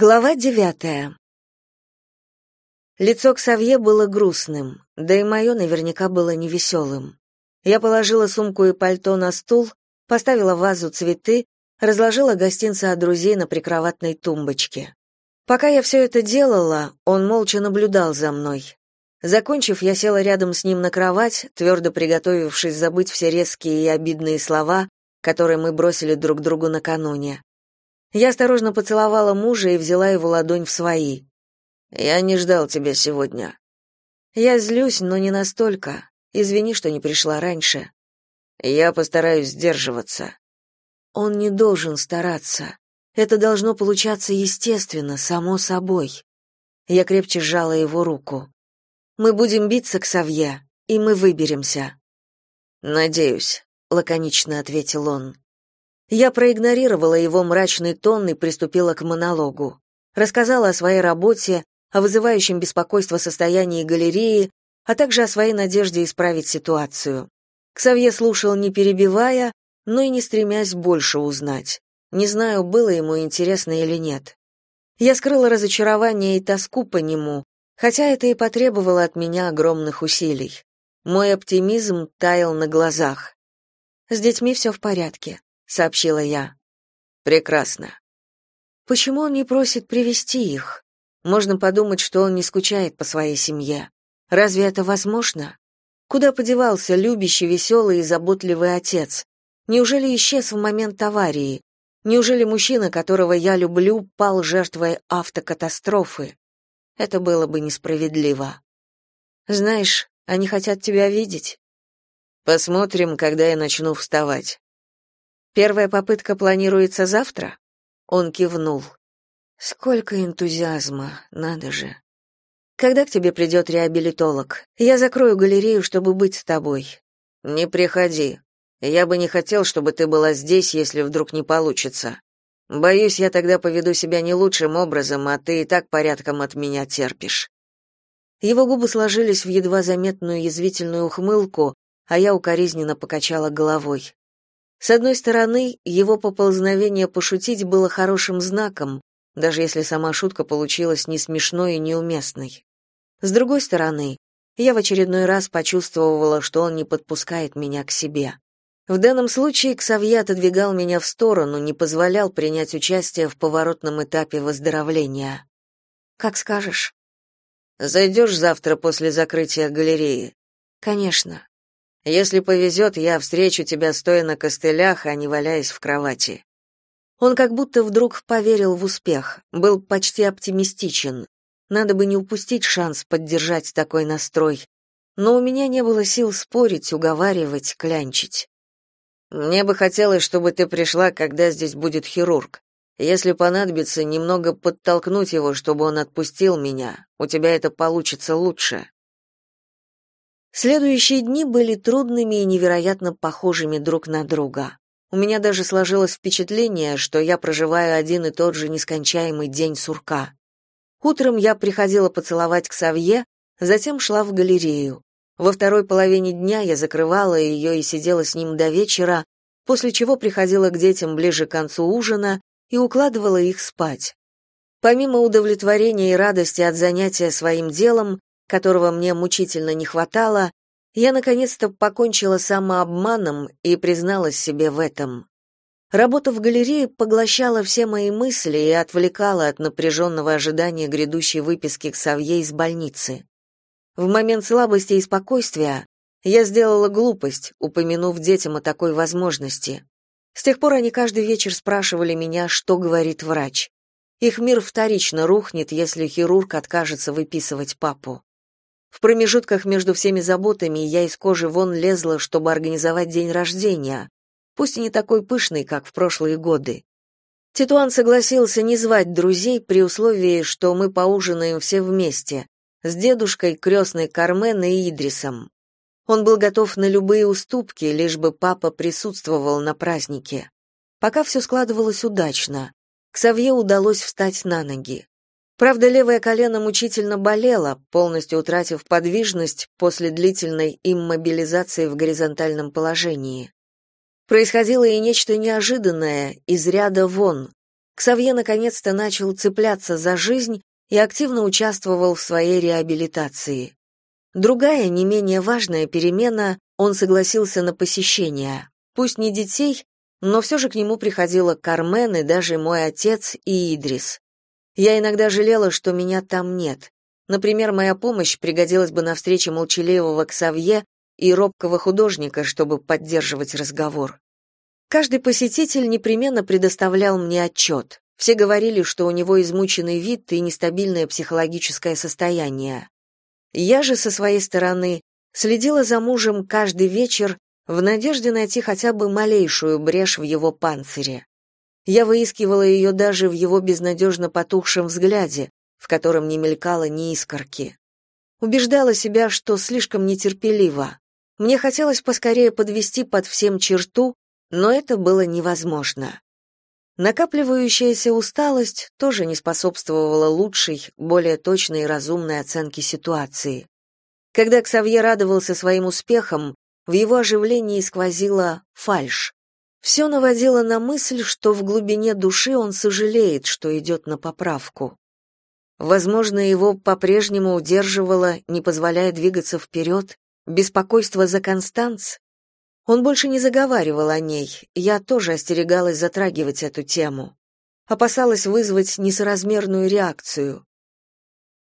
Глава девятая. Лицо Ксавье было грустным, да и мое наверняка было невеселым. Я положила сумку и пальто на стул, поставила в вазу цветы, разложила гостинцы от друзей на прикроватной тумбочке. Пока я все это делала, он молча наблюдал за мной. Закончив, я села рядом с ним на кровать, твердо приготовившись забыть все резкие и обидные слова, которые мы бросили друг другу накануне. Я осторожно поцеловала мужа и взяла его ладонь в свои. «Я не ждал тебя сегодня». «Я злюсь, но не настолько. Извини, что не пришла раньше». «Я постараюсь сдерживаться». «Он не должен стараться. Это должно получаться естественно, само собой». Я крепче сжала его руку. «Мы будем биться к Савье, и мы выберемся». «Надеюсь», — лаконично ответил он. Я проигнорировала его мрачный тон и приступила к монологу. Рассказала о своей работе, о вызывающем беспокойство состоянии галереи, а также о своей надежде исправить ситуацию. Ксавье слушал, не перебивая, но и не стремясь больше узнать. Не знаю, было ему интересно или нет. Я скрыла разочарование и тоску по нему, хотя это и потребовало от меня огромных усилий. Мой оптимизм таял на глазах. С детьми все в порядке сообщила я. Прекрасно. Почему он не просит привести их? Можно подумать, что он не скучает по своей семье. Разве это возможно? Куда подевался любящий, веселый и заботливый отец? Неужели исчез в момент аварии? Неужели мужчина, которого я люблю, пал жертвой автокатастрофы? Это было бы несправедливо. Знаешь, они хотят тебя видеть. Посмотрим, когда я начну вставать. Первая попытка планируется завтра? Он кивнул. Сколько энтузиазма, надо же. Когда к тебе придет реабилитолог? Я закрою галерею, чтобы быть с тобой. Не приходи. Я бы не хотел, чтобы ты была здесь, если вдруг не получится. Боюсь, я тогда поведу себя не лучшим образом, а ты и так порядком от меня терпишь. Его губы сложились в едва заметную язвительную ухмылку, а я укоризненно покачала головой. С одной стороны, его поползновение пошутить было хорошим знаком, даже если сама шутка получилась не смешной и неуместной. С другой стороны, я в очередной раз почувствовала, что он не подпускает меня к себе. В данном случае Ксавье отодвигал меня в сторону, не позволял принять участие в поворотном этапе выздоровления. «Как скажешь». «Зайдешь завтра после закрытия галереи?» «Конечно». Если повезет, я встречу тебя стоя на костылях, а не валяясь в кровати. Он как будто вдруг поверил в успех, был почти оптимистичен. Надо бы не упустить шанс поддержать такой настрой. Но у меня не было сил спорить, уговаривать, клянчить. Мне бы хотелось, чтобы ты пришла, когда здесь будет хирург. Если понадобится, немного подтолкнуть его, чтобы он отпустил меня. У тебя это получится лучше. Следующие дни были трудными и невероятно похожими друг на друга. У меня даже сложилось впечатление, что я проживаю один и тот же нескончаемый день сурка. Утром я приходила поцеловать к Савье, затем шла в галерею. Во второй половине дня я закрывала ее и сидела с ним до вечера, после чего приходила к детям ближе к концу ужина и укладывала их спать. Помимо удовлетворения и радости от занятия своим делом, которого мне мучительно не хватало, я наконец-то покончила самообманом и призналась себе в этом. Работа в галерее поглощала все мои мысли и отвлекала от напряженного ожидания грядущей выписки к Савье из больницы. В момент слабости и спокойствия я сделала глупость, упомянув детям о такой возможности. С тех пор они каждый вечер спрашивали меня, что говорит врач. Их мир вторично рухнет, если хирург откажется выписывать папу. В промежутках между всеми заботами я из кожи вон лезла, чтобы организовать день рождения, пусть и не такой пышный, как в прошлые годы. Титуан согласился не звать друзей при условии, что мы поужинаем все вместе, с дедушкой, крестной Кармен и Идрисом. Он был готов на любые уступки, лишь бы папа присутствовал на празднике. Пока все складывалось удачно. Ксавье удалось встать на ноги. Правда, левое колено мучительно болело, полностью утратив подвижность после длительной иммобилизации в горизонтальном положении. Происходило и нечто неожиданное, из ряда вон. Ксавье наконец-то начал цепляться за жизнь и активно участвовал в своей реабилитации. Другая, не менее важная перемена, он согласился на посещение. Пусть не детей, но все же к нему приходила Кармен и даже мой отец и Идрис. Я иногда жалела, что меня там нет. Например, моя помощь пригодилась бы на встрече молчаливого Ксавье и робкого художника, чтобы поддерживать разговор. Каждый посетитель непременно предоставлял мне отчет. Все говорили, что у него измученный вид и нестабильное психологическое состояние. Я же со своей стороны следила за мужем каждый вечер в надежде найти хотя бы малейшую брешь в его панцире. Я выискивала ее даже в его безнадежно потухшем взгляде, в котором не мелькало ни искорки. Убеждала себя, что слишком нетерпелива. Мне хотелось поскорее подвести под всем черту, но это было невозможно. Накапливающаяся усталость тоже не способствовала лучшей, более точной и разумной оценке ситуации. Когда Ксавье радовался своим успехам, в его оживлении сквозила фальшь. Все наводило на мысль, что в глубине души он сожалеет, что идет на поправку. Возможно, его по-прежнему удерживало, не позволяя двигаться вперед, беспокойство за Констанц. Он больше не заговаривал о ней, я тоже остерегалась затрагивать эту тему. Опасалась вызвать несоразмерную реакцию.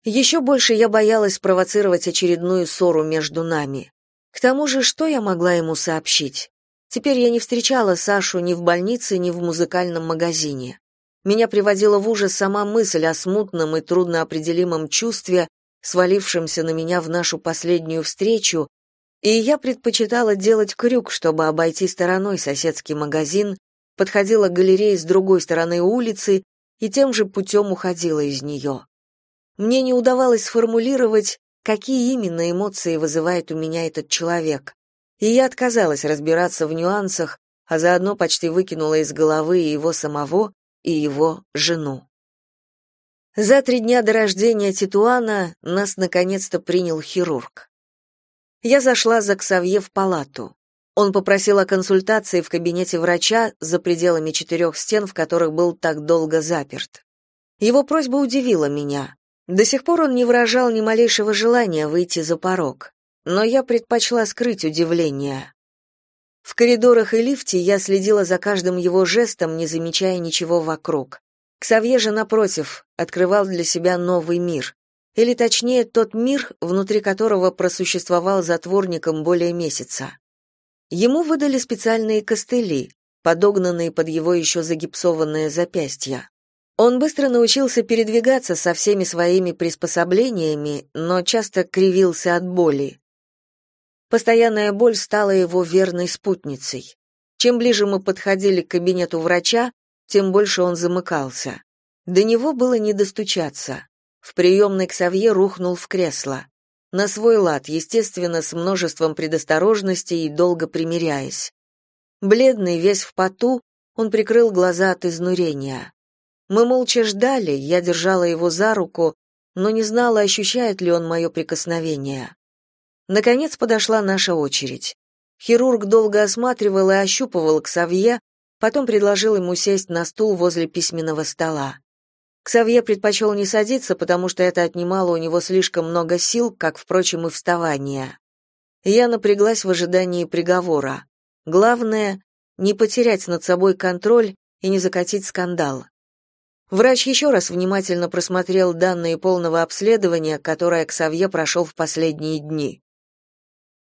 Еще больше я боялась провоцировать очередную ссору между нами. К тому же, что я могла ему сообщить? Теперь я не встречала Сашу ни в больнице, ни в музыкальном магазине. Меня приводила в ужас сама мысль о смутном и трудноопределимом чувстве, свалившемся на меня в нашу последнюю встречу, и я предпочитала делать крюк, чтобы обойти стороной соседский магазин, подходила к галерее с другой стороны улицы и тем же путем уходила из нее. Мне не удавалось сформулировать, какие именно эмоции вызывает у меня этот человек. И я отказалась разбираться в нюансах, а заодно почти выкинула из головы и его самого, и его жену. За три дня до рождения Титуана нас наконец-то принял хирург. Я зашла за Ксавье в палату. Он попросил о консультации в кабинете врача за пределами четырех стен, в которых был так долго заперт. Его просьба удивила меня. До сих пор он не выражал ни малейшего желания выйти за порог, но я предпочла скрыть удивление. В коридорах и лифте я следила за каждым его жестом, не замечая ничего вокруг. Ксавье же, напротив, открывал для себя новый мир. Или точнее, тот мир, внутри которого просуществовал затворником более месяца. Ему выдали специальные костыли, подогнанные под его еще загипсованное запястье. Он быстро научился передвигаться со всеми своими приспособлениями, но часто кривился от боли. Постоянная боль стала его верной спутницей. Чем ближе мы подходили к кабинету врача, тем больше он замыкался. До него было не достучаться. В приемной Ксавье рухнул в кресло. На свой лад, естественно, с множеством предосторожностей и долго примиряясь. Бледный, весь в поту, он прикрыл глаза от изнурения. Мы молча ждали, я держала его за руку, но не знала, ощущает ли он мое прикосновение. Наконец подошла наша очередь. Хирург долго осматривал и ощупывал Ксавье, потом предложил ему сесть на стул возле письменного стола. Ксавье предпочел не садиться, потому что это отнимало у него слишком много сил, как, впрочем, и вставание. Я напряглась в ожидании приговора. Главное — не потерять над собой контроль и не закатить скандал. Врач еще раз внимательно просмотрел данные полного обследования, которое Ксавье прошел в последние дни.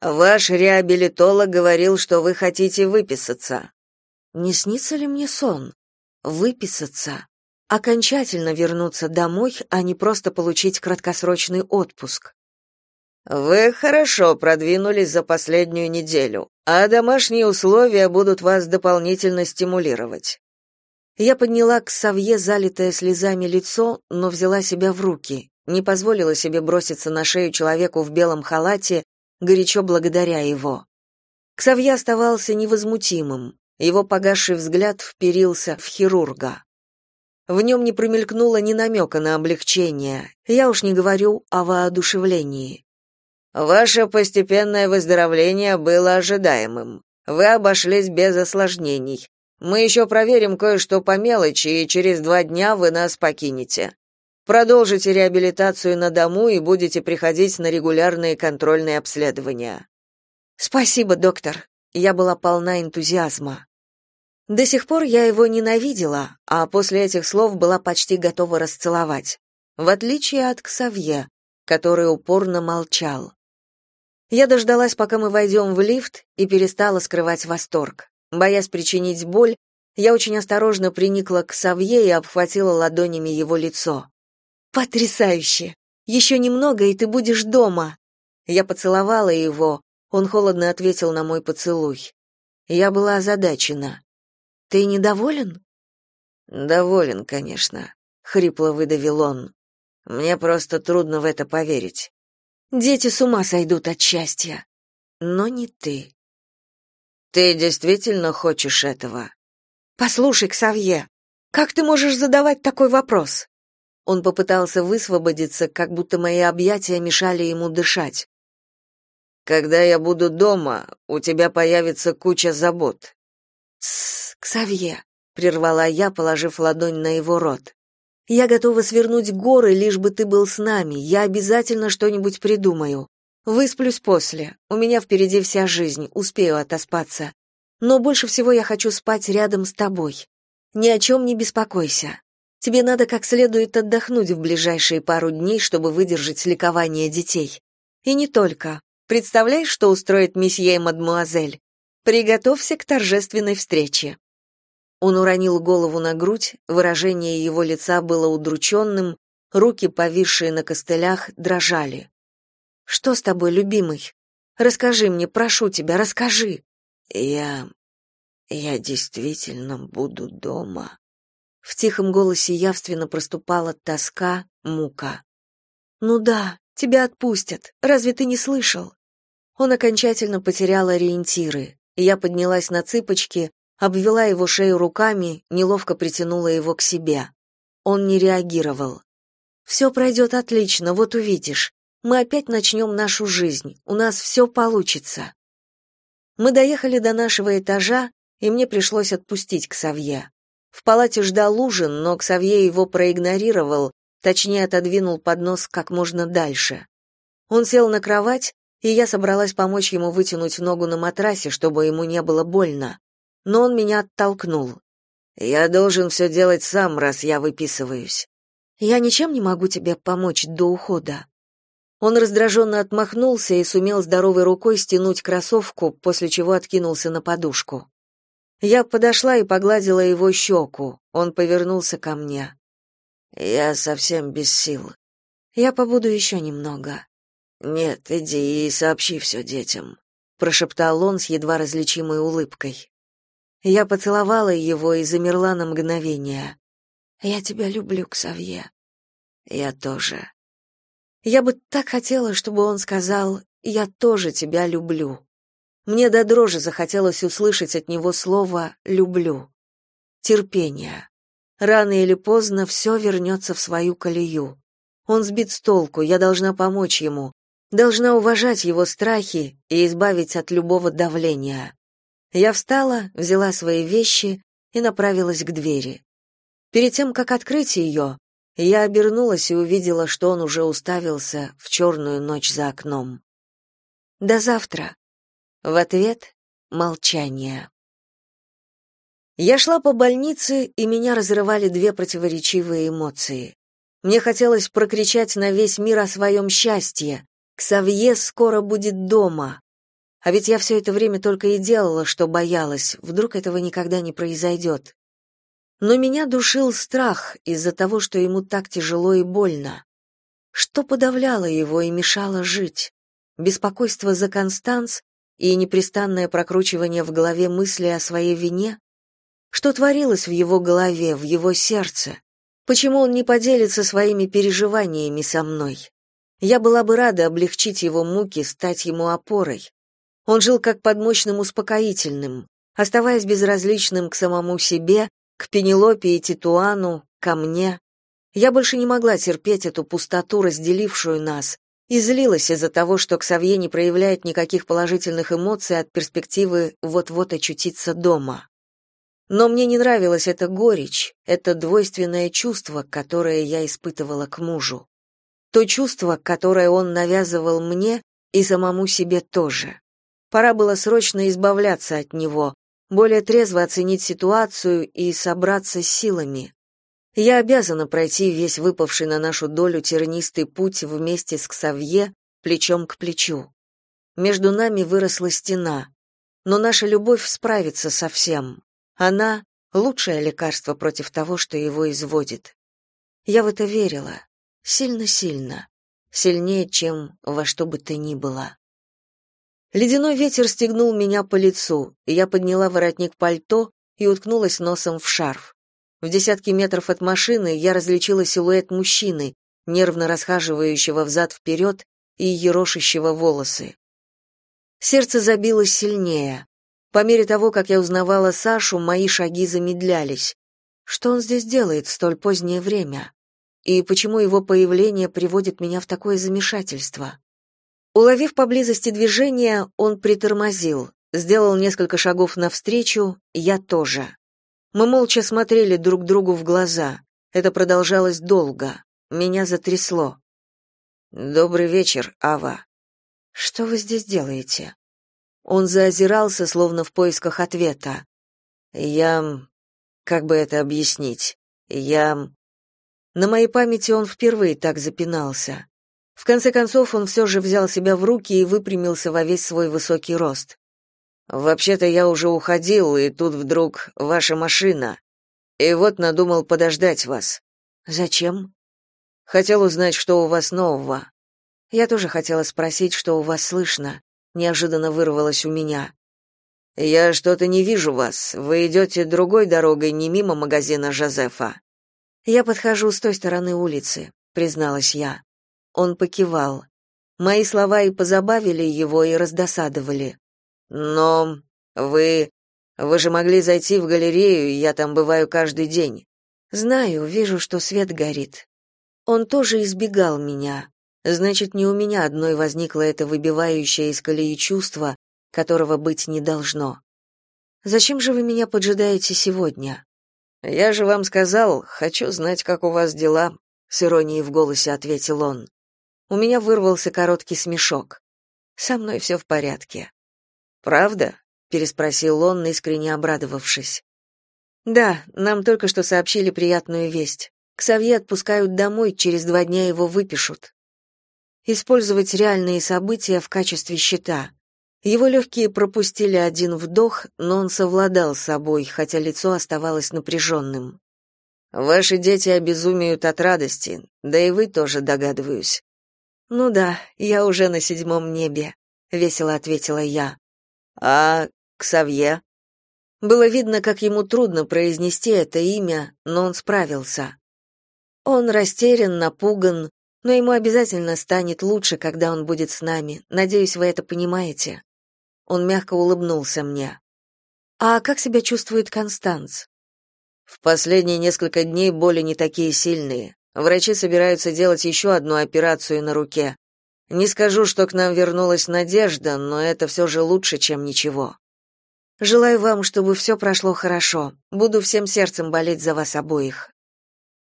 «Ваш реабилитолог говорил, что вы хотите выписаться». «Не снится ли мне сон? Выписаться? Окончательно вернуться домой, а не просто получить краткосрочный отпуск?» «Вы хорошо продвинулись за последнюю неделю, а домашние условия будут вас дополнительно стимулировать. Я подняла к Савье залитое слезами лицо, но взяла себя в руки, не позволила себе броситься на шею человеку в белом халате, горячо благодаря его. Ксавье оставался невозмутимым, его погасший взгляд вперился в хирурга. В нем не промелькнуло ни намека на облегчение, я уж не говорю о воодушевлении. «Ваше постепенное выздоровление было ожидаемым. Вы обошлись без осложнений. Мы еще проверим кое-что по мелочи, и через два дня вы нас покинете. Продолжите реабилитацию на дому и будете приходить на регулярные контрольные обследования. Спасибо, доктор. Я была полна энтузиазма. До сих пор я его ненавидела, а после этих слов была почти готова расцеловать, в отличие от Ксавье, который упорно молчал. Я дождалась, пока мы войдем в лифт, и перестала скрывать восторг. Боясь причинить боль, я очень осторожно приникла к Савье и обхватила ладонями его лицо. Потрясающе! Еще немного, и ты будешь дома. Я поцеловала его. Он холодно ответил на мой поцелуй. Я была озадачена. Ты недоволен? Доволен, конечно, хрипло выдавил он. Мне просто трудно в это поверить. Дети с ума сойдут от счастья. Но не ты. Ты действительно хочешь этого? Послушай, Ксавье, как ты можешь задавать такой вопрос? Он попытался высвободиться, как будто мои объятия мешали ему дышать. Когда я буду дома, у тебя появится куча забот. Тссс, Ксавье, прервала я, положив ладонь на его рот. Я готова свернуть горы, лишь бы ты был с нами. Я обязательно что-нибудь придумаю. Высплюсь после. У меня впереди вся жизнь, успею отоспаться. Но больше всего я хочу спать рядом с тобой. Ни о чем не беспокойся. Тебе надо как следует отдохнуть в ближайшие пару дней, чтобы выдержать ликование детей. И не только. Представляешь, что устроит месье и мадмуазель? Приготовься к торжественной встрече. Он уронил голову на грудь, выражение его лица было удрученным, руки, повисшие на костылях, дрожали. Что с тобой, любимый? Расскажи мне, прошу тебя, расскажи. Я я действительно буду дома. В тихом голосе явственно проступала тоска, мука. Ну да, тебя отпустят. Разве ты не слышал? Он окончательно потерял ориентиры. Я поднялась на цыпочки, обвела его шею руками, неловко притянула его к себе. Он не реагировал. «Все пройдет отлично, вот увидишь. Мы опять начнем нашу жизнь. У нас все получится». Мы доехали до нашего этажа, и мне пришлось отпустить Ксавье. В палате ждал ужин, но Ксавье его проигнорировал, точнее отодвинул поднос как можно дальше. Он сел на кровать, и я собралась помочь ему вытянуть ногу на матрасе, чтобы ему не было больно. Но он меня оттолкнул. «Я должен все делать сам, раз я выписываюсь». «Я ничем не могу тебе помочь до ухода». Он раздраженно отмахнулся и сумел здоровой рукой стянуть кроссовку, после чего откинулся на подушку. Я подошла и погладила его щеку. Он повернулся ко мне. Я совсем без сил. Я побуду еще немного. Нет, иди и сообщи все детям, прошептал он с едва различимой улыбкой. Я поцеловала его и замерла на мгновение. Я тебя люблю, Ксавье. Я тоже. Я бы так хотела, чтобы он сказал: "Я тоже тебя люблю". Мне до дрожи захотелось услышать от него слово «люблю». Терпение. Рано или поздно все вернется в свою колею. Он сбит с толку, я должна помочь ему, должна уважать его страхи и избавить от любого давления. Я встала, взяла свои вещи и направилась к двери. Перед тем, как открыть ее, я обернулась и увидела, что он уже уставился в черную ночь за окном. «До завтра», в ответ — молчание. Я шла по больнице, и меня разрывали две противоречивые эмоции. Мне хотелось прокричать на весь мир о своем счастье. Ксавье скоро будет дома. А ведь я все это время только и делала, что боялась, вдруг этого никогда не произойдет. Но меня душил страх из-за того, что ему так тяжело и больно. Что подавляло его и мешало жить? Беспокойство за Констанс и непрестанное прокручивание в голове мысли о своей вине? Что творилось в его голове, в его сердце? Почему он не поделится своими переживаниями со мной? Я была бы рада облегчить его муки, стать ему опорой. Он жил как под мощным успокоительным, оставаясь безразличным к самому себе, к Пенелопе и Титуану, ко мне. Я больше не могла терпеть эту пустоту, разделившую нас, и злилась из-за того, что Ксавье не проявляет никаких положительных эмоций от перспективы вот-вот очутиться дома. Но мне не нравилась эта горечь, это двойственное чувство, которое я испытывала к мужу. То чувство, которое он навязывал мне и самому себе тоже. Пора было срочно избавляться от него, более трезво оценить ситуацию и собраться силами. Я обязана пройти весь выпавший на нашу долю тернистый путь вместе с Ксавье, плечом к плечу. Между нами выросла стена, но наша любовь справится со всем. Она — лучшее лекарство против того, что его изводит. Я в это верила. Сильно-сильно. Сильнее, чем во что бы то ни было. Ледяной ветер стегнул меня по лицу, и я подняла воротник пальто и уткнулась носом в шарф. В десятки метров от машины я различила силуэт мужчины, нервно расхаживающего взад-вперед и ерошащего волосы. Сердце забилось сильнее. По мере того, как я узнавала Сашу, мои шаги замедлялись. Что он здесь делает в столь позднее время? И почему его появление приводит меня в такое замешательство? Уловив поблизости движение, он притормозил, сделал несколько шагов навстречу, я тоже. Мы молча смотрели друг другу в глаза. Это продолжалось долго. Меня затрясло. Добрый вечер, Ава. Что вы здесь делаете? Он заозирался, словно в поисках ответа. Я как бы это объяснить? Я На моей памяти он впервые так запинался. В конце концов он все же взял себя в руки и выпрямился во весь свой высокий рост. Вообще-то я уже уходил, и тут вдруг ваша машина. И вот надумал подождать вас. Зачем? Хотел узнать, что у вас нового. Я тоже хотела спросить, что у вас слышно. Неожиданно вырвалось у меня. Я что-то не вижу вас. Вы идете другой дорогой, не мимо магазина Жозефа. Я подхожу с той стороны улицы, призналась я. Он покивал. Мои слова и позабавили его, и раздосадовали. Но вы вы же могли зайти в галерею, я там бываю каждый день. Знаю, вижу, что свет горит. Он тоже избегал меня. Значит, не у меня одной возникло это выбивающее из колеи чувство, которого быть не должно. Зачем же вы меня поджидаете сегодня? Я же вам сказал, хочу знать, как у вас дела, с иронией в голосе ответил он. У меня вырвался короткий смешок. Со мной все в порядке. Правда? переспросил он, искренне обрадовавшись. Да, нам только что сообщили приятную весть. Ксавье отпускают домой, через два дня его выпишут. Использовать реальные события в качестве щита. Его легкие пропустили один вдох, но он совладал с собой, хотя лицо оставалось напряженным. Ваши дети обезумеют от радости, да и вы тоже, догадываюсь. Ну да, я уже на седьмом небе, весело ответила я. А Ксавье? Было видно, как ему трудно произнести это имя, но он справился. Он растерян, напуган, но ему обязательно станет лучше, когда он будет с нами. Надеюсь, вы это понимаете. Он мягко улыбнулся мне. А как себя чувствует Констанц? В последние несколько дней боли не такие сильные. Врачи собираются делать еще одну операцию на руке. Не скажу, что к нам вернулась надежда, но это все же лучше, чем ничего. Желаю вам, чтобы все прошло хорошо. Буду всем сердцем болеть за вас обоих.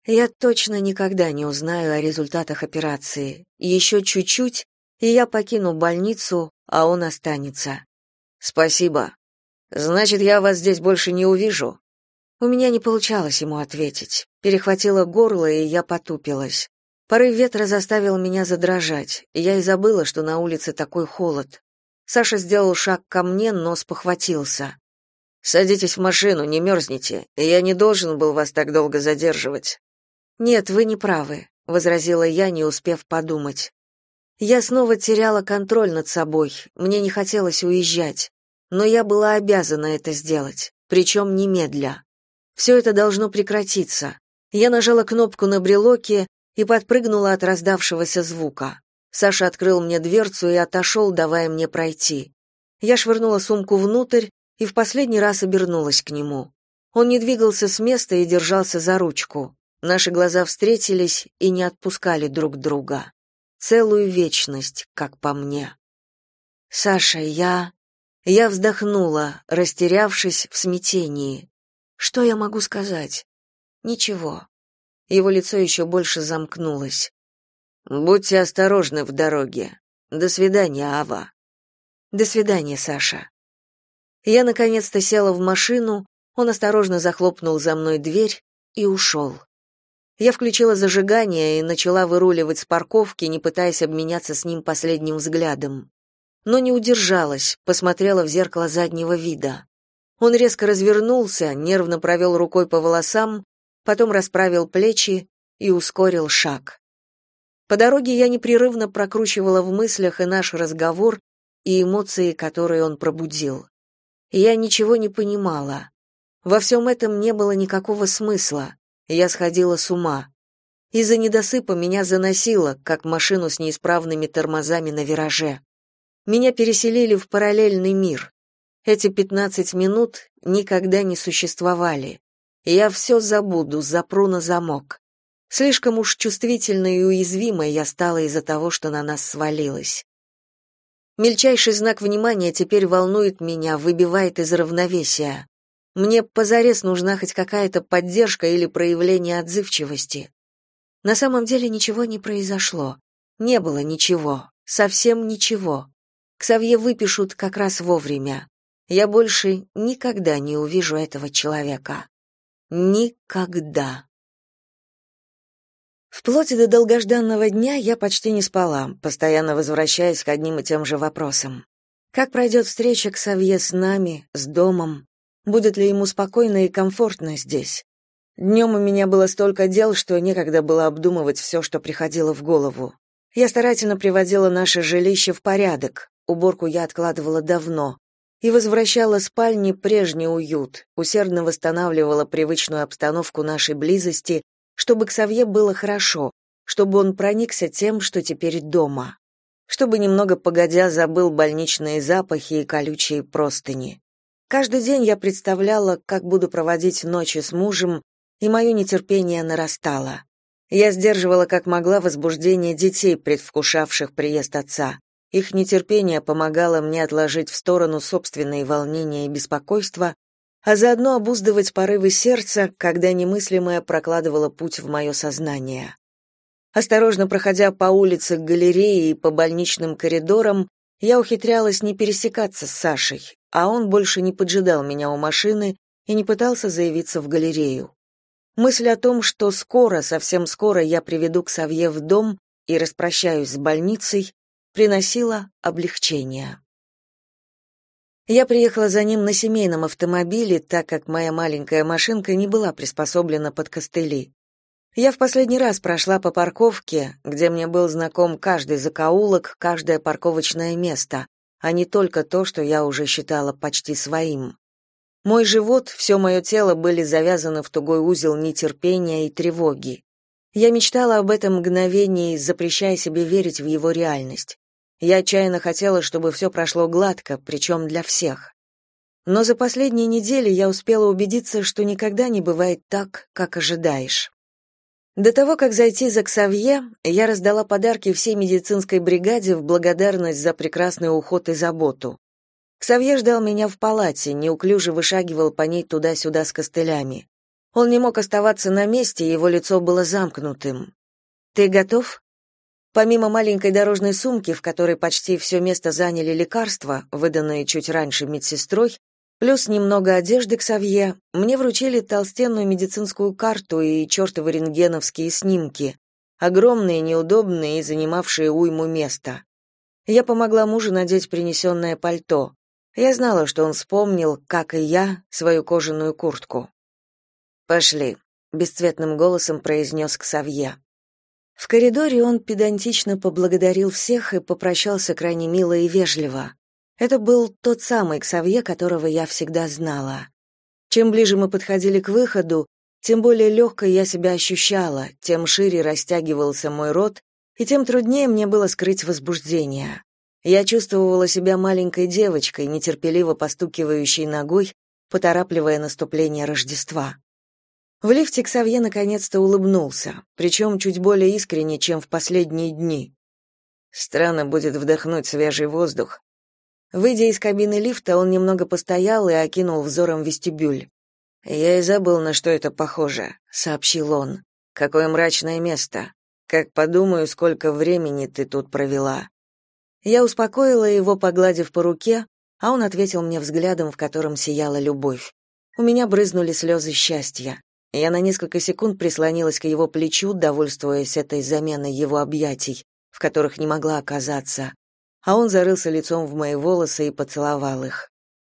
Я точно никогда не узнаю о результатах операции. Еще чуть-чуть, и я покину больницу, а он останется. Спасибо. Значит, я вас здесь больше не увижу. У меня не получалось ему ответить. Перехватило горло, и я потупилась. Порыв ветра заставил меня задрожать, и я и забыла, что на улице такой холод. Саша сделал шаг ко мне, но спохватился. «Садитесь в машину, не мерзните. Я не должен был вас так долго задерживать». «Нет, вы не правы», — возразила я, не успев подумать. Я снова теряла контроль над собой, мне не хотелось уезжать, но я была обязана это сделать, причем немедля. Все это должно прекратиться. Я нажала кнопку на брелоке, и подпрыгнула от раздавшегося звука. Саша открыл мне дверцу и отошел, давая мне пройти. Я швырнула сумку внутрь и в последний раз обернулась к нему. Он не двигался с места и держался за ручку. Наши глаза встретились и не отпускали друг друга. Целую вечность, как по мне. «Саша, я...» Я вздохнула, растерявшись в смятении. Что я могу сказать? Ничего. Его лицо еще больше замкнулось. Будьте осторожны в дороге. До свидания, Ава. До свидания, Саша. Я наконец-то села в машину, он осторожно захлопнул за мной дверь и ушел. Я включила зажигание и начала выруливать с парковки, не пытаясь обменяться с ним последним взглядом. Но не удержалась, посмотрела в зеркало заднего вида. Он резко развернулся, нервно провел рукой по волосам, потом расправил плечи и ускорил шаг. По дороге я непрерывно прокручивала в мыслях и наш разговор, и эмоции, которые он пробудил. Я ничего не понимала. Во всем этом не было никакого смысла. Я сходила с ума. Из-за недосыпа меня заносило, как машину с неисправными тормозами на вираже. Меня переселили в параллельный мир. Эти пятнадцать минут никогда не существовали. Я все забуду, запру на замок. Слишком уж чувствительной и уязвимой я стала из-за того, что на нас свалилось. Мельчайший знак внимания теперь волнует меня, выбивает из равновесия. Мне позарез нужна хоть какая-то поддержка или проявление отзывчивости. На самом деле ничего не произошло. Не было ничего, совсем ничего. Ксавье выпишут как раз вовремя. Я больше никогда не увижу этого человека. Никогда. Вплоть до долгожданного дня я почти не спала, постоянно возвращаясь к одним и тем же вопросам. Как пройдет встреча к Савье с нами, с домом? Будет ли ему спокойно и комфортно здесь? Днем у меня было столько дел, что некогда было обдумывать все, что приходило в голову. Я старательно приводила наше жилище в порядок, уборку я откладывала давно, и возвращала спальне прежний уют, усердно восстанавливала привычную обстановку нашей близости, чтобы к Савье было хорошо, чтобы он проникся тем, что теперь дома, чтобы немного погодя забыл больничные запахи и колючие простыни. Каждый день я представляла, как буду проводить ночи с мужем, и мое нетерпение нарастало. Я сдерживала как могла возбуждение детей, предвкушавших приезд отца. Их нетерпение помогало мне отложить в сторону собственные волнения и беспокойства, а заодно обуздывать порывы сердца, когда немыслимое прокладывало путь в мое сознание. Осторожно проходя по улице к галерее и по больничным коридорам, я ухитрялась не пересекаться с Сашей, а он больше не поджидал меня у машины и не пытался заявиться в галерею. Мысль о том, что скоро, совсем скоро я приведу к Савье в дом и распрощаюсь с больницей, приносила облегчение. Я приехала за ним на семейном автомобиле, так как моя маленькая машинка не была приспособлена под костыли. Я в последний раз прошла по парковке, где мне был знаком каждый закоулок, каждое парковочное место, а не только то, что я уже считала почти своим. Мой живот, все мое тело были завязаны в тугой узел нетерпения и тревоги. Я мечтала об этом мгновении, запрещая себе верить в его реальность. Я отчаянно хотела, чтобы все прошло гладко, причем для всех. Но за последние недели я успела убедиться, что никогда не бывает так, как ожидаешь. До того, как зайти за Ксавье, я раздала подарки всей медицинской бригаде в благодарность за прекрасный уход и заботу. Ксавье ждал меня в палате, неуклюже вышагивал по ней туда-сюда с костылями. Он не мог оставаться на месте, его лицо было замкнутым. «Ты готов?» Помимо маленькой дорожной сумки, в которой почти все место заняли лекарства, выданные чуть раньше медсестрой, Плюс немного одежды к Савье, мне вручили толстенную медицинскую карту и чертовы рентгеновские снимки, огромные, неудобные и занимавшие уйму места. Я помогла мужу надеть принесенное пальто. Я знала, что он вспомнил, как и я, свою кожаную куртку. «Пошли», — бесцветным голосом произнес Ксавье. В коридоре он педантично поблагодарил всех и попрощался крайне мило и вежливо. Это был тот самый Ксавье, которого я всегда знала. Чем ближе мы подходили к выходу, тем более легко я себя ощущала, тем шире растягивался мой рот, и тем труднее мне было скрыть возбуждение. Я чувствовала себя маленькой девочкой, нетерпеливо постукивающей ногой, поторапливая наступление Рождества. В лифте Ксавье наконец-то улыбнулся, причем чуть более искренне, чем в последние дни. Странно будет вдохнуть свежий воздух, Выйдя из кабины лифта, он немного постоял и окинул взором вестибюль. Я и забыл, на что это похоже, сообщил он. Какое мрачное место. Как подумаю, сколько времени ты тут провела. Я успокоила его, погладив по руке, а он ответил мне взглядом, в котором сияла любовь. У меня брызнули слезы счастья. Я на несколько секунд прислонилась к его плечу, довольствуясь этой заменой его объятий, в которых не могла оказаться, а он зарылся лицом в мои волосы и поцеловал их.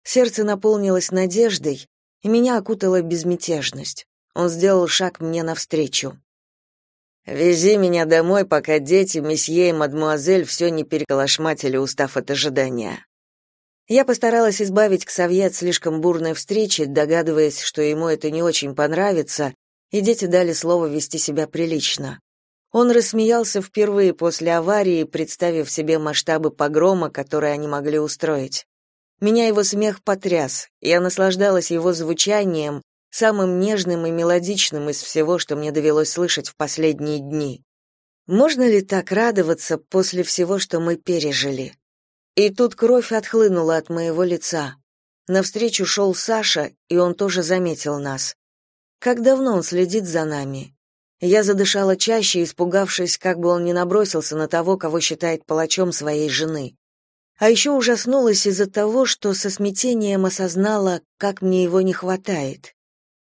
Сердце наполнилось надеждой, и меня окутала безмятежность. Он сделал шаг мне навстречу. «Вези меня домой, пока дети, месье и мадмуазель все не переколошматили, устав от ожидания». Я постаралась избавить Ксавье от слишком бурной встречи, догадываясь, что ему это не очень понравится, и дети дали слово вести себя прилично. Он рассмеялся впервые после аварии, представив себе масштабы погрома, который они могли устроить. Меня его смех потряс, я наслаждалась его звучанием, самым нежным и мелодичным из всего, что мне довелось слышать в последние дни. Можно ли так радоваться после всего, что мы пережили? И тут кровь отхлынула от моего лица. Навстречу шел Саша, и он тоже заметил нас. Как давно он следит за нами? Я задышала чаще, испугавшись, как бы он не набросился на того, кого считает палачом своей жены. А еще ужаснулась из-за того, что со смятением осознала, как мне его не хватает.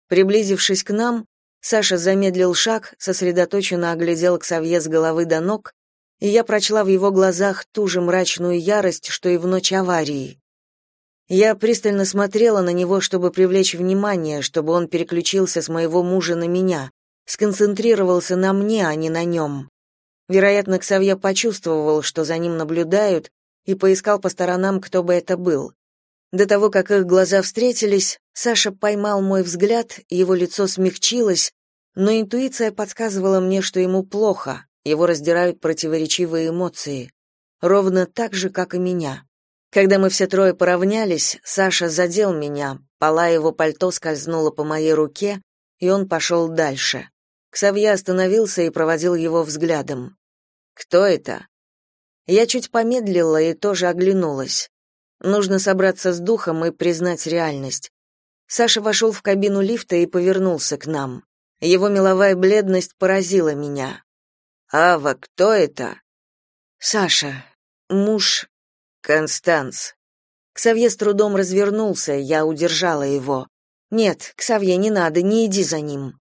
Приблизившись к нам, Саша замедлил шаг, сосредоточенно оглядел Ксавье с головы до ног и я прочла в его глазах ту же мрачную ярость, что и в ночь аварии. Я пристально смотрела на него, чтобы привлечь внимание, чтобы он переключился с моего мужа на меня, сконцентрировался на мне, а не на нем. Вероятно, Ксавье почувствовал, что за ним наблюдают, и поискал по сторонам, кто бы это был. До того, как их глаза встретились, Саша поймал мой взгляд, его лицо смягчилось, но интуиция подсказывала мне, что ему плохо, его раздирают противоречивые эмоции, ровно так же, как и меня. Когда мы все трое поравнялись, Саша задел меня, пола его пальто скользнула по моей руке, и он пошел дальше. Ксавье остановился и проводил его взглядом. «Кто это?» Я чуть помедлила и тоже оглянулась. Нужно собраться с духом и признать реальность. Саша вошел в кабину лифта и повернулся к нам. Его меловая бледность поразила меня. Ава, кто это? Саша, муж Констанс. Ксавье с трудом развернулся, я удержала его. Нет, Ксавье, не надо, не иди за ним.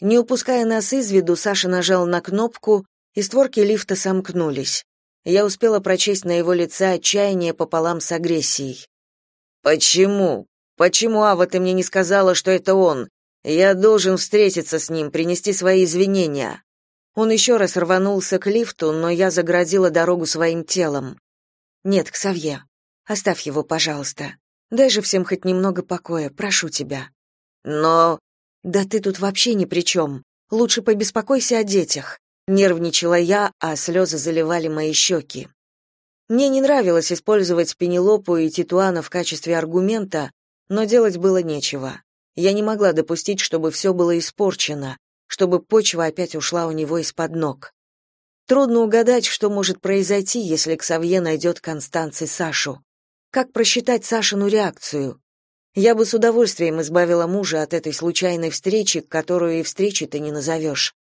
Не упуская нас из виду, Саша нажал на кнопку, и створки лифта сомкнулись. Я успела прочесть на его лице отчаяние пополам с агрессией. Почему? Почему, Ава, ты мне не сказала, что это он? Я должен встретиться с ним, принести свои извинения. Он еще раз рванулся к лифту, но я заградила дорогу своим телом. Нет, Ксавье, оставь его, пожалуйста. Дай же всем хоть немного покоя, прошу тебя. Но да ты тут вообще ни при чем. Лучше побеспокойся о детях. Нервничала я, а слезы заливали мои щеки. Мне не нравилось использовать Пенелопу и Титуана в качестве аргумента, но делать было нечего. Я не могла допустить, чтобы все было испорчено, чтобы почва опять ушла у него из-под ног. Трудно угадать, что может произойти, если Ксавье найдет Констанций Сашу. Как просчитать Сашину реакцию? Я бы с удовольствием избавила мужа от этой случайной встречи, которую и встречи ты не назовешь.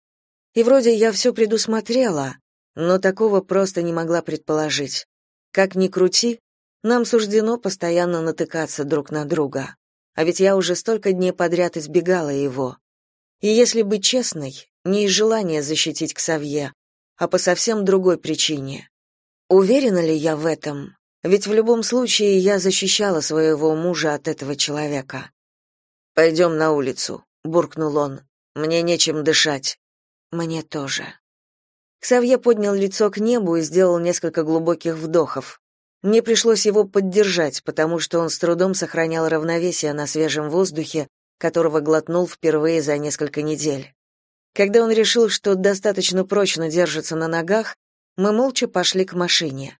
И вроде я все предусмотрела, но такого просто не могла предположить. Как ни крути, нам суждено постоянно натыкаться друг на друга. А ведь я уже столько дней подряд избегала его. И если быть честной, не из желания защитить Ксавье, а по совсем другой причине. Уверена ли я в этом? Ведь в любом случае я защищала своего мужа от этого человека. «Пойдем на улицу», — буркнул он. «Мне нечем дышать». «Мне тоже». Ксавье поднял лицо к небу и сделал несколько глубоких вдохов. Мне пришлось его поддержать, потому что он с трудом сохранял равновесие на свежем воздухе, которого глотнул впервые за несколько недель. Когда он решил, что достаточно прочно держится на ногах, мы молча пошли к машине.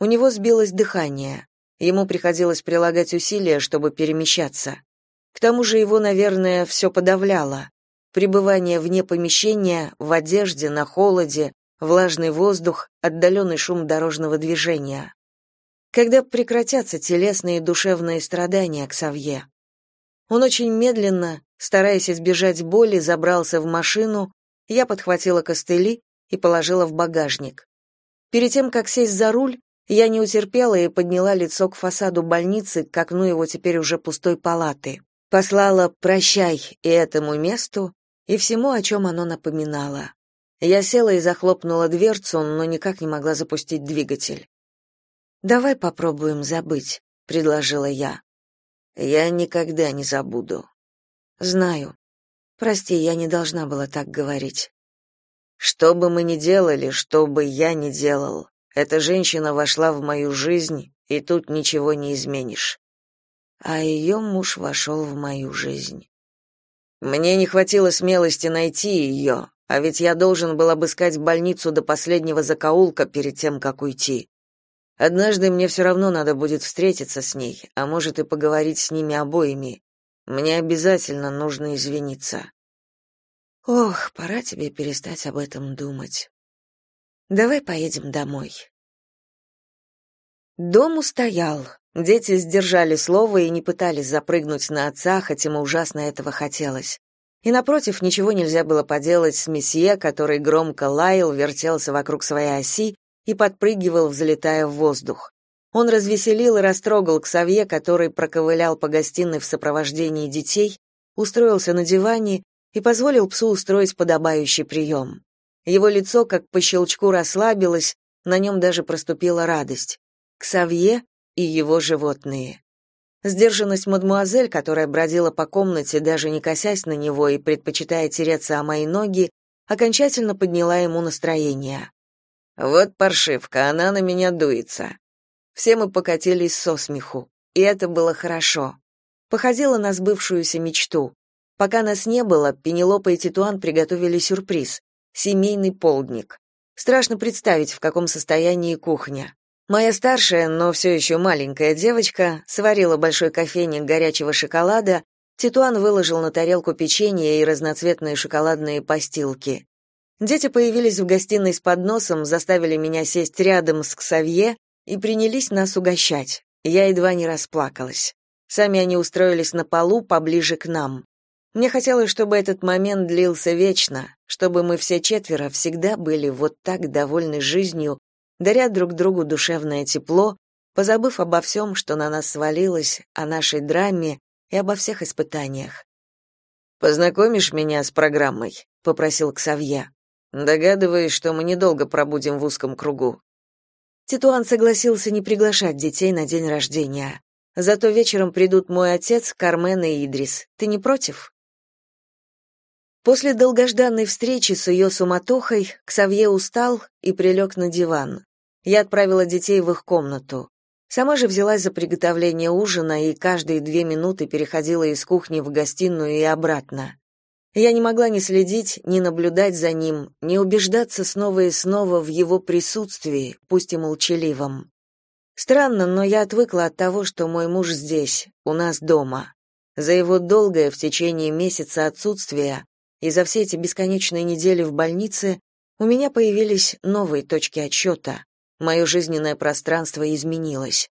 У него сбилось дыхание. Ему приходилось прилагать усилия, чтобы перемещаться. К тому же его, наверное, все подавляло. Пребывание вне помещения, в одежде, на холоде, влажный воздух, отдаленный шум дорожного движения. Когда прекратятся телесные и душевные страдания, Ксавье? Он очень медленно, стараясь избежать боли, забрался в машину, я подхватила костыли и положила в багажник. Перед тем, как сесть за руль, я не утерпела и подняла лицо к фасаду больницы, к окну его теперь уже пустой палаты. Послала «прощай» и этому месту, и всему, о чем оно напоминало. Я села и захлопнула дверцу, но никак не могла запустить двигатель. «Давай попробуем забыть», — предложила я. «Я никогда не забуду». «Знаю. Прости, я не должна была так говорить». «Что бы мы ни делали, что бы я ни делал, эта женщина вошла в мою жизнь, и тут ничего не изменишь». А ее муж вошел в мою жизнь. Мне не хватило смелости найти ее, а ведь я должен был обыскать больницу до последнего закоулка перед тем, как уйти. Однажды мне все равно надо будет встретиться с ней, а может и поговорить с ними обоими. Мне обязательно нужно извиниться. Ох, пора тебе перестать об этом думать. Давай поедем домой. Дом устоял. Дети сдержали слово и не пытались запрыгнуть на отца, хотя ему ужасно этого хотелось. И напротив, ничего нельзя было поделать с месье, который громко лаял, вертелся вокруг своей оси и подпрыгивал, взлетая в воздух. Он развеселил и растрогал Ксавье, который проковылял по гостиной в сопровождении детей, устроился на диване и позволил псу устроить подобающий прием. Его лицо, как по щелчку, расслабилось, на нем даже проступила радость. Ксавье и его животные. Сдержанность мадмуазель, которая бродила по комнате, даже не косясь на него и предпочитая тереться о мои ноги, окончательно подняла ему настроение. «Вот паршивка, она на меня дуется». Все мы покатились со смеху, и это было хорошо. Походило на сбывшуюся мечту. Пока нас не было, Пенелопа и Титуан приготовили сюрприз — семейный полдник. Страшно представить, в каком состоянии кухня. Моя старшая, но все еще маленькая девочка сварила большой кофейник горячего шоколада, Титуан выложил на тарелку печенье и разноцветные шоколадные постилки. Дети появились в гостиной с подносом, заставили меня сесть рядом с Ксавье и принялись нас угощать. Я едва не расплакалась. Сами они устроились на полу поближе к нам. Мне хотелось, чтобы этот момент длился вечно, чтобы мы все четверо всегда были вот так довольны жизнью даря друг другу душевное тепло, позабыв обо всем, что на нас свалилось, о нашей драме и обо всех испытаниях. «Познакомишь меня с программой?» — попросил Ксавье. «Догадываюсь, что мы недолго пробудем в узком кругу». Титуан согласился не приглашать детей на день рождения. Зато вечером придут мой отец, Кармен и Идрис. Ты не против? После долгожданной встречи с ее суматохой Ксавье устал и прилег на диван. Я отправила детей в их комнату. Сама же взялась за приготовление ужина и каждые две минуты переходила из кухни в гостиную и обратно. Я не могла ни следить, ни наблюдать за ним, ни убеждаться снова и снова в его присутствии, пусть и молчаливом. Странно, но я отвыкла от того, что мой муж здесь, у нас дома. За его долгое в течение месяца отсутствие и за все эти бесконечные недели в больнице у меня появились новые точки отсчета. Мое жизненное пространство изменилось.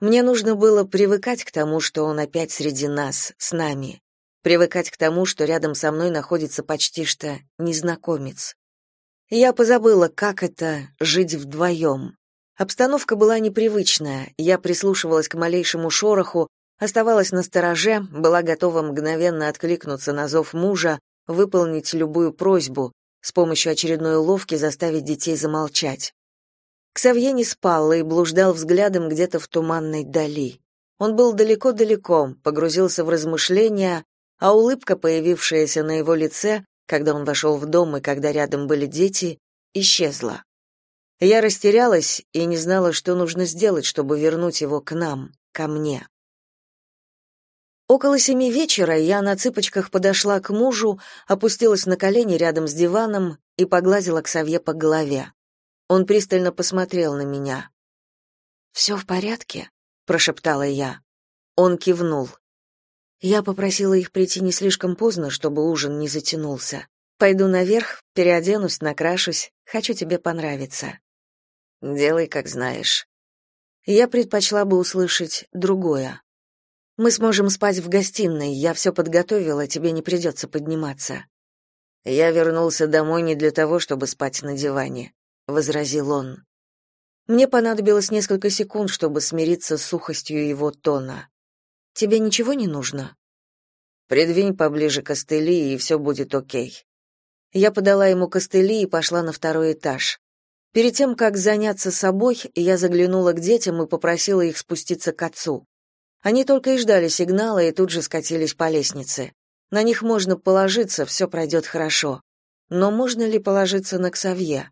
Мне нужно было привыкать к тому, что он опять среди нас, с нами. Привыкать к тому, что рядом со мной находится почти что незнакомец. Я позабыла, как это — жить вдвоем. Обстановка была непривычная, я прислушивалась к малейшему шороху, оставалась на стороже, была готова мгновенно откликнуться на зов мужа, выполнить любую просьбу, с помощью очередной уловки заставить детей замолчать. Ксавье не спал и блуждал взглядом где-то в туманной дали. Он был далеко-далеко, погрузился в размышления, а улыбка, появившаяся на его лице, когда он вошел в дом и когда рядом были дети, исчезла. Я растерялась и не знала, что нужно сделать, чтобы вернуть его к нам, ко мне. Около семи вечера я на цыпочках подошла к мужу, опустилась на колени рядом с диваном и погладила Ксавье по голове. Он пристально посмотрел на меня. «Все в порядке?» — прошептала я. Он кивнул. Я попросила их прийти не слишком поздно, чтобы ужин не затянулся. Пойду наверх, переоденусь, накрашусь. Хочу тебе понравиться. Делай, как знаешь. Я предпочла бы услышать другое. Мы сможем спать в гостиной. Я все подготовила, тебе не придется подниматься. Я вернулся домой не для того, чтобы спать на диване, возразил он. Мне понадобилось несколько секунд, чтобы смириться с сухостью его тона. Тебе ничего не нужно? Придвинь поближе костыли, и все будет о'кей. Я подала ему костыли и пошла на второй этаж. Перед тем, как заняться собой, я заглянула к детям и попросила их спуститься к отцу. Они только и ждали сигнала и тут же скатились по лестнице. На них можно положиться, все пройдет хорошо. Но можно ли положиться на Ксавье?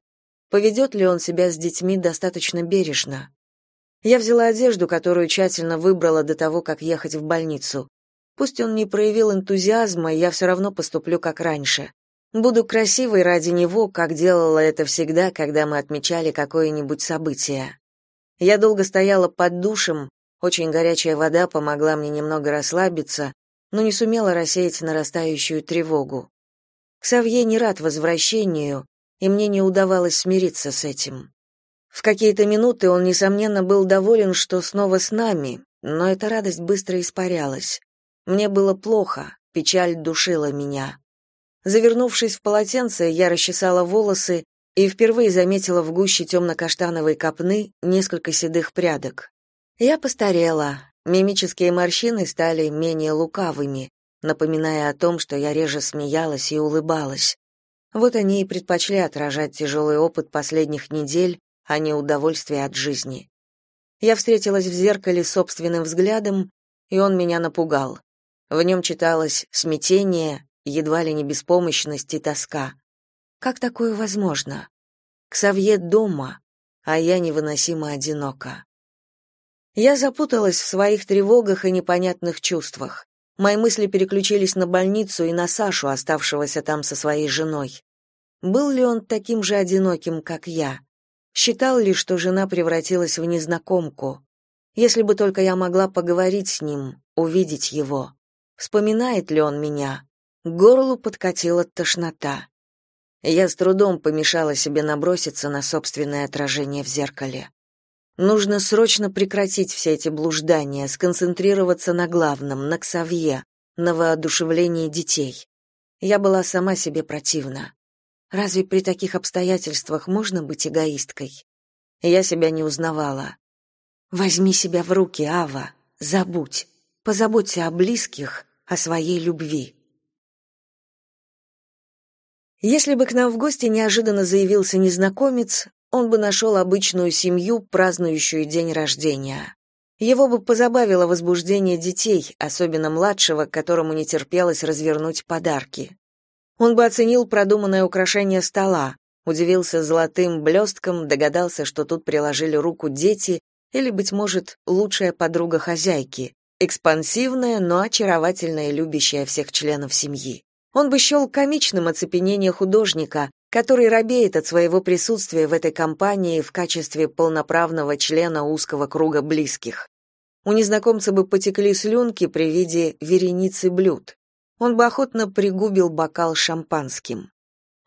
Поведет ли он себя с детьми достаточно бережно? Я взяла одежду, которую тщательно выбрала до того, как ехать в больницу. Пусть он не проявил энтузиазма, я все равно поступлю как раньше. Буду красивой ради него, как делала это всегда, когда мы отмечали какое-нибудь событие. Я долго стояла под душем, очень горячая вода помогла мне немного расслабиться, но не сумела рассеять нарастающую тревогу. Ксавье не рад возвращению, и мне не удавалось смириться с этим. В какие-то минуты он, несомненно, был доволен, что снова с нами, но эта радость быстро испарялась. Мне было плохо, печаль душила меня. Завернувшись в полотенце, я расчесала волосы и впервые заметила в гуще темно-каштановой копны несколько седых прядок. Я постарела. Мимические морщины стали менее лукавыми, напоминая о том, что я реже смеялась и улыбалась. Вот они и предпочли отражать тяжелый опыт последних недель, а не удовольствие от жизни. Я встретилась в зеркале собственным взглядом, и он меня напугал. В нем читалось смятение, едва ли не беспомощность и тоска. Как такое возможно? Ксавье дома, а я невыносимо одинока. Я запуталась в своих тревогах и непонятных чувствах. Мои мысли переключились на больницу и на Сашу, оставшегося там со своей женой. Был ли он таким же одиноким, как я? Считал ли, что жена превратилась в незнакомку? Если бы только я могла поговорить с ним, увидеть его. Вспоминает ли он меня? К горлу подкатила тошнота. Я с трудом помешала себе наброситься на собственное отражение в зеркале. Нужно срочно прекратить все эти блуждания, сконцентрироваться на главном, на Ксавье, на воодушевлении детей. Я была сама себе противна. Разве при таких обстоятельствах можно быть эгоисткой? Я себя не узнавала. Возьми себя в руки, Ава, забудь. Позаботься о близких, о своей любви. Если бы к нам в гости неожиданно заявился незнакомец, он бы нашел обычную семью, празднующую день рождения. Его бы позабавило возбуждение детей, особенно младшего, которому не терпелось развернуть подарки. Он бы оценил продуманное украшение стола, удивился золотым блестком, догадался, что тут приложили руку дети или, быть может, лучшая подруга хозяйки, экспансивная, но очаровательная и любящая всех членов семьи. Он бы счел комичным оцепенение художника, который робеет от своего присутствия в этой компании в качестве полноправного члена узкого круга близких. У незнакомца бы потекли слюнки при виде вереницы блюд. Он бы охотно пригубил бокал шампанским.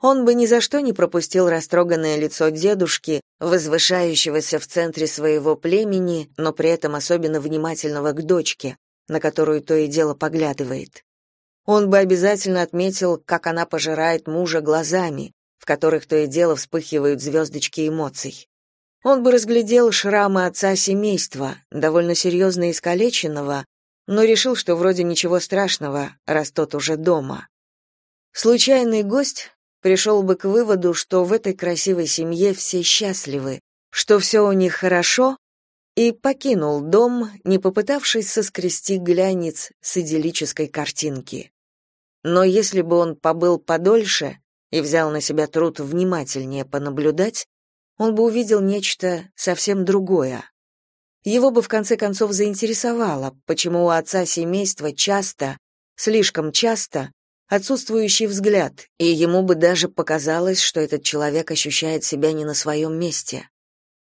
Он бы ни за что не пропустил растроганное лицо дедушки, возвышающегося в центре своего племени, но при этом особенно внимательного к дочке, на которую то и дело поглядывает. Он бы обязательно отметил, как она пожирает мужа глазами, в которых то и дело вспыхивают звездочки эмоций. Он бы разглядел шрамы отца семейства, довольно серьезно искалеченного, но решил, что вроде ничего страшного, раз тот уже дома. Случайный гость пришел бы к выводу, что в этой красивой семье все счастливы, что все у них хорошо, и покинул дом, не попытавшись соскрести глянец с идиллической картинки. Но если бы он побыл подольше, и взял на себя труд внимательнее понаблюдать, он бы увидел нечто совсем другое. Его бы в конце концов заинтересовало, почему у отца семейства часто, слишком часто, отсутствующий взгляд, и ему бы даже показалось, что этот человек ощущает себя не на своем месте.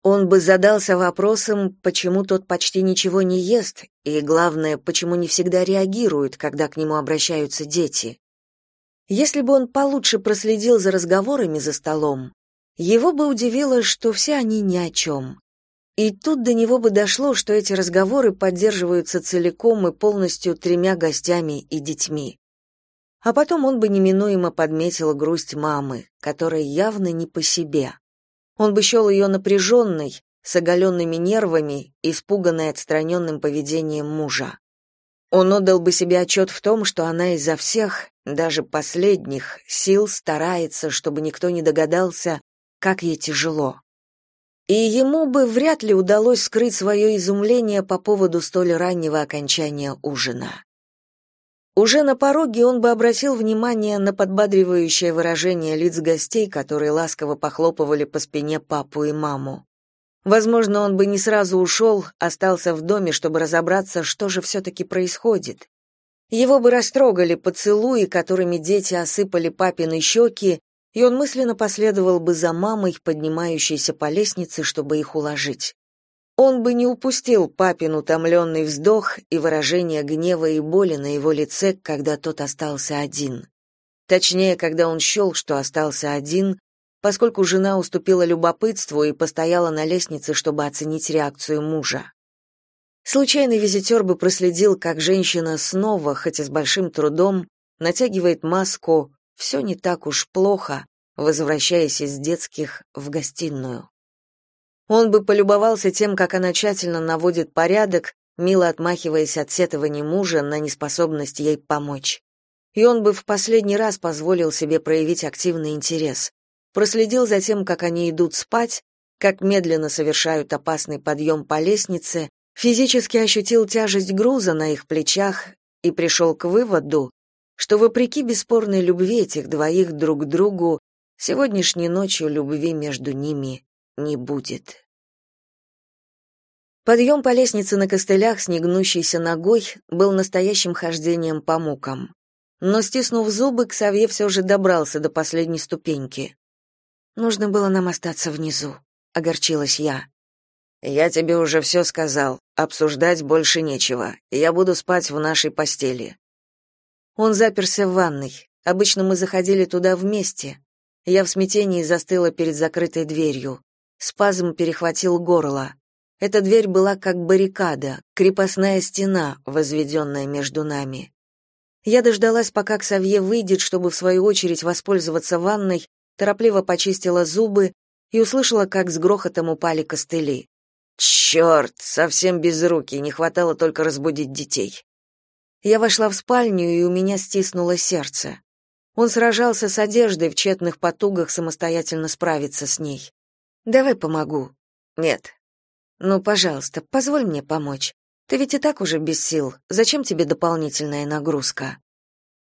Он бы задался вопросом, почему тот почти ничего не ест, и, главное, почему не всегда реагирует, когда к нему обращаются дети. Если бы он получше проследил за разговорами за столом, его бы удивило, что все они ни о чем. И тут до него бы дошло, что эти разговоры поддерживаются целиком и полностью тремя гостями и детьми. А потом он бы неминуемо подметил грусть мамы, которая явно не по себе. Он бы счел ее напряженной, с оголенными нервами, испуганной отстраненным поведением мужа. Он отдал бы себе отчет в том, что она изо всех, даже последних, сил старается, чтобы никто не догадался, как ей тяжело. И ему бы вряд ли удалось скрыть свое изумление по поводу столь раннего окончания ужина. Уже на пороге он бы обратил внимание на подбадривающее выражение лиц гостей, которые ласково похлопывали по спине папу и маму. Возможно, он бы не сразу ушел, остался в доме, чтобы разобраться, что же все-таки происходит. Его бы растрогали поцелуи, которыми дети осыпали папины щеки, и он мысленно последовал бы за мамой, поднимающейся по лестнице, чтобы их уложить. Он бы не упустил папин утомленный вздох и выражение гнева и боли на его лице, когда тот остался один. Точнее, когда он счел, что остался один, поскольку жена уступила любопытству и постояла на лестнице, чтобы оценить реакцию мужа. Случайный визитер бы проследил, как женщина снова, хоть и с большим трудом, натягивает маску «все не так уж плохо», возвращаясь из детских в гостиную. Он бы полюбовался тем, как она тщательно наводит порядок, мило отмахиваясь от сетований мужа на неспособность ей помочь. И он бы в последний раз позволил себе проявить активный интерес. Проследил за тем, как они идут спать, как медленно совершают опасный подъем по лестнице, физически ощутил тяжесть груза на их плечах и пришел к выводу, что вопреки бесспорной любви этих двоих друг к другу, сегодняшней ночью любви между ними не будет. Подъем по лестнице на костылях с негнущейся ногой был настоящим хождением по мукам. Но, стиснув зубы, Ксавье все же добрался до последней ступеньки. «Нужно было нам остаться внизу», — огорчилась я. «Я тебе уже все сказал. Обсуждать больше нечего. Я буду спать в нашей постели». Он заперся в ванной. Обычно мы заходили туда вместе. Я в смятении застыла перед закрытой дверью. Спазм перехватил горло. Эта дверь была как баррикада, крепостная стена, возведенная между нами. Я дождалась, пока Ксавье выйдет, чтобы в свою очередь воспользоваться ванной, торопливо почистила зубы и услышала, как с грохотом упали костыли. «Черт, совсем без руки, не хватало только разбудить детей. Я вошла в спальню, и у меня стиснуло сердце. Он сражался с одеждой в тщетных потугах самостоятельно справиться с ней. Давай помогу. Нет. Ну, пожалуйста, позволь мне помочь. Ты ведь и так уже без сил. Зачем тебе дополнительная нагрузка?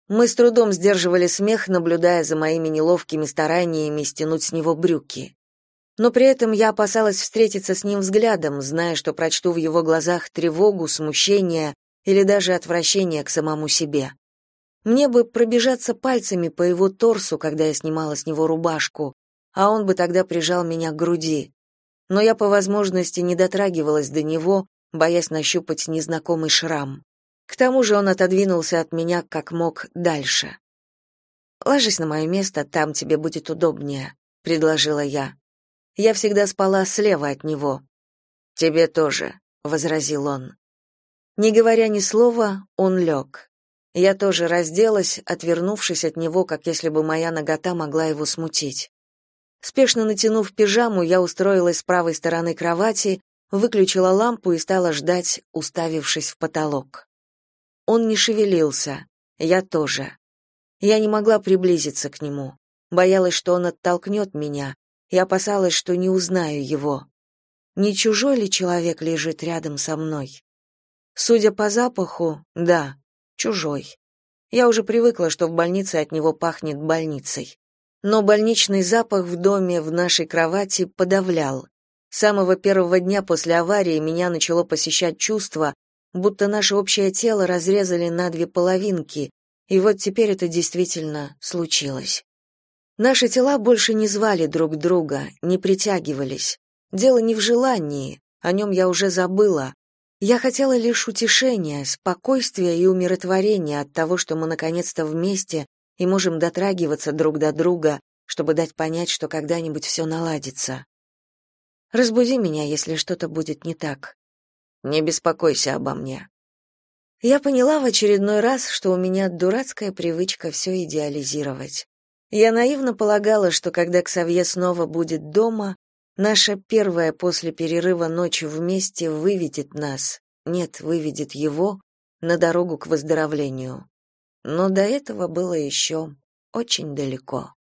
Мы с трудом сдерживали смех, наблюдая за моими неловкими стараниями стянуть с него брюки. Но при этом я опасалась встретиться с ним взглядом, зная, что прочту в его глазах тревогу, смущение или даже отвращение к самому себе. Мне бы пробежаться пальцами по его торсу, когда я снимала с него рубашку, а он бы тогда прижал меня к груди. Но я по возможности не дотрагивалась до него, боясь нащупать незнакомый шрам. К тому же он отодвинулся от меня как мог дальше. «Ложись на мое место, там тебе будет удобнее», — предложила я. Я всегда спала слева от него. «Тебе тоже», — возразил он. Не говоря ни слова, он лег. Я тоже разделась, отвернувшись от него, как если бы моя нагота могла его смутить. Спешно натянув пижаму, я устроилась с правой стороны кровати, выключила лампу и стала ждать, уставившись в потолок. Он не шевелился, я тоже. Я не могла приблизиться к нему, боялась, что он оттолкнет меня, и опасалась, что не узнаю его. Не чужой ли человек лежит рядом со мной? Судя по запаху, да, чужой. Я уже привыкла, что в больнице от него пахнет больницей но больничный запах в доме в нашей кровати подавлял. С самого первого дня после аварии меня начало посещать чувство, будто наше общее тело разрезали на две половинки, и вот теперь это действительно случилось. Наши тела больше не звали друг друга, не притягивались. Дело не в желании, о нем я уже забыла. Я хотела лишь утешения, спокойствия и умиротворения от того, что мы наконец-то вместе и можем дотрагиваться друг до друга, чтобы дать понять, что когда-нибудь все наладится. Разбуди меня, если что-то будет не так. Не беспокойся обо мне. Я поняла в очередной раз, что у меня дурацкая привычка все идеализировать. Я наивно полагала, что когда Ксавье снова будет дома, наша первая после перерыва ночь вместе выведет нас, нет, выведет его на дорогу к выздоровлению. Но до этого было еще очень далеко.